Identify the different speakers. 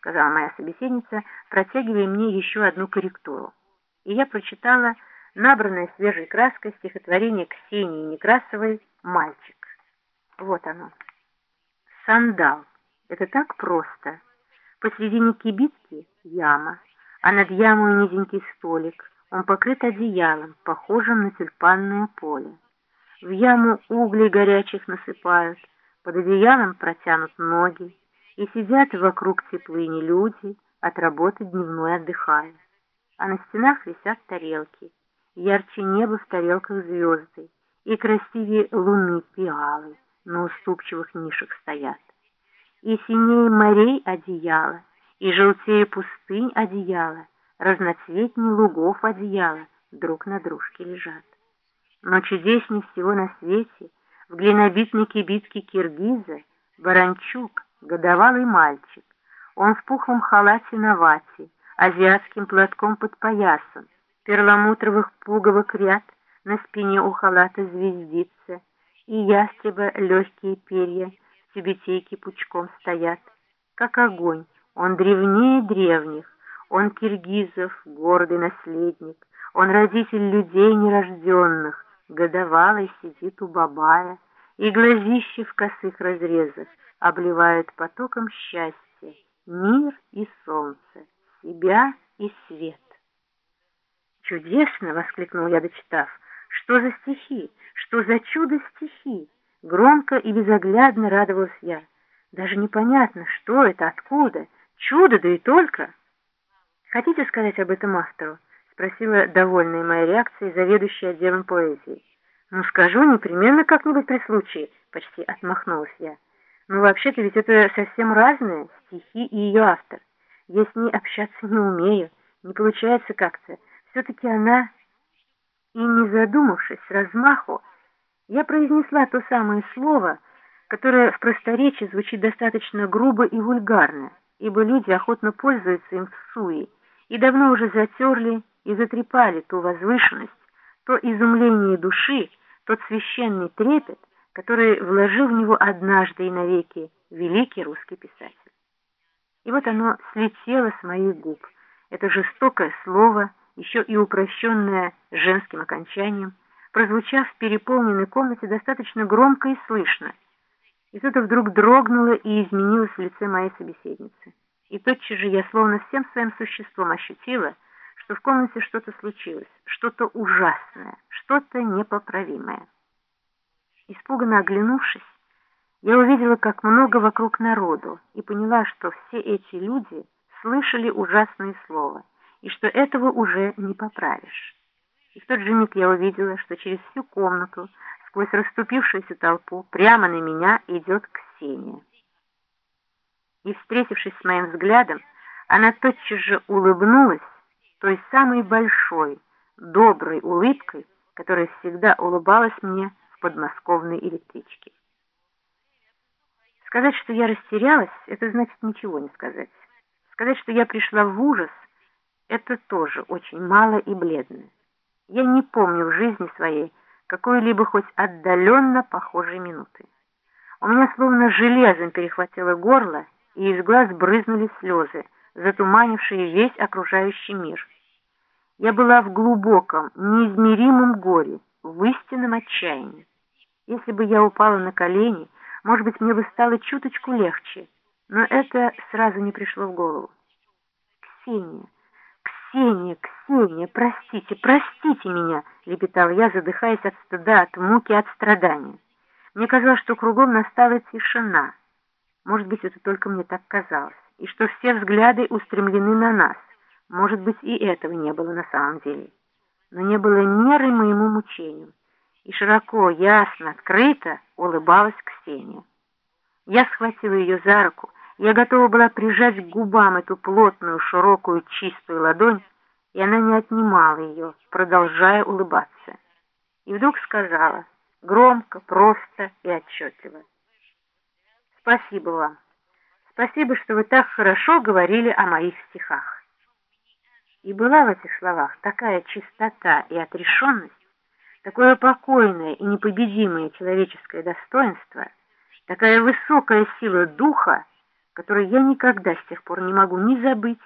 Speaker 1: сказала моя собеседница, протягивая мне еще одну корректуру. И я прочитала набранное свежей краской стихотворение Ксении Некрасовой «Мальчик». Вот оно. Сандал. Это так просто. Посредине кибитки яма, а над ямой низенький столик. Он покрыт одеялом, похожим на тюльпанное поле. В яму угли горячих насыпают, под одеялом протянут ноги, и сидят вокруг теплыни люди, от работы дневной отдыхая. А на стенах висят тарелки, ярче неба в тарелках звезды, и красивее луны пиалы на уступчивых нишах стоят. И синее морей одеяло, и желтее пустынь одеяло, разноцветней лугов одеяло друг на дружке лежат. Но чудеснее всего на свете в глинобитной кибитке киргиза Баранчук, годовалый мальчик. Он в пухлом халате на вате, азиатским платком под поясом, перламутровых пуговок ряд, на спине у халата звездится, и ястреба легкие перья в тюбетейке пучком стоят. Как огонь, он древнее древних, он киргизов, гордый наследник, он родитель людей нерожденных, годовалый сидит у бабая, и глазище в косых разрезах обливает потоком счастья, мир и солнце, себя и свет. «Чудесно!» — воскликнул я, дочитав. «Что за стихи? Что за чудо стихи?» Громко и безоглядно радовалась я. Даже непонятно, что это, откуда. Чудо, да и только. «Хотите сказать об этом автору?» — спросила довольная моей реакцией заведующая отделом поэзии. «Ну, скажу непременно как-нибудь при случае», — почти отмахнулась я. «Ну, вообще-то ведь это совсем разные стихи и ее автор. Я с ней общаться не умею, не получается как-то. Все-таки она...» И, не задумавшись размаху, я произнесла то самое слово, которое в просторечии звучит достаточно грубо и вульгарно, ибо люди охотно пользуются им в суе и давно уже затерли и затрепали ту возвышенность, то изумление души, тот священный трепет, который вложил в него однажды и навеки великий русский писатель. И вот оно слетело с моих губ, это жестокое слово, еще и упрощенное женским окончанием, прозвучав в переполненной комнате достаточно громко и слышно, и что-то вдруг дрогнуло и изменилось в лице моей собеседницы. И тотчас же я словно всем своим существом ощутила, что в комнате что-то случилось, что-то ужасное, что-то непоправимое. Испуганно оглянувшись, я увидела, как много вокруг народу, и поняла, что все эти люди слышали ужасные слова, и что этого уже не поправишь. И в тот же миг я увидела, что через всю комнату, сквозь расступившуюся толпу, прямо на меня идет Ксения. И, встретившись с моим взглядом, она тотчас же улыбнулась, той самой большой, доброй улыбкой, которая всегда улыбалась мне подмосковной электричке. Сказать, что я растерялась, это значит ничего не сказать. Сказать, что я пришла в ужас, это тоже очень мало и бледно. Я не помню в жизни своей какой-либо хоть отдаленно похожей минуты. У меня словно железом перехватило горло, и из глаз брызнули слезы, затуманившие весь окружающий мир. Я была в глубоком, неизмеримом горе, в истинном отчаянии. Если бы я упала на колени, может быть, мне бы стало чуточку легче, но это сразу не пришло в голову. «Ксения, Ксения, Ксения, простите, простите меня!» — лепетал я, задыхаясь от стыда, от муки, от страдания. Мне казалось, что кругом настала тишина. Может быть, это только мне так казалось, и что все взгляды устремлены на нас. Может быть, и этого не было на самом деле. Но не было меры моему мучению. И широко, ясно, открыто улыбалась Ксения. Я схватила ее за руку. Я готова была прижать к губам эту плотную, широкую, чистую ладонь, и она не отнимала ее, продолжая улыбаться. И вдруг сказала, громко, просто и отчетливо. «Спасибо вам. Спасибо, что вы так хорошо говорили о моих стихах». И была в этих словах такая чистота и отрешенность, такое покойное и непобедимое человеческое достоинство, такая высокая сила духа, который я никогда с тех пор не могу ни забыть,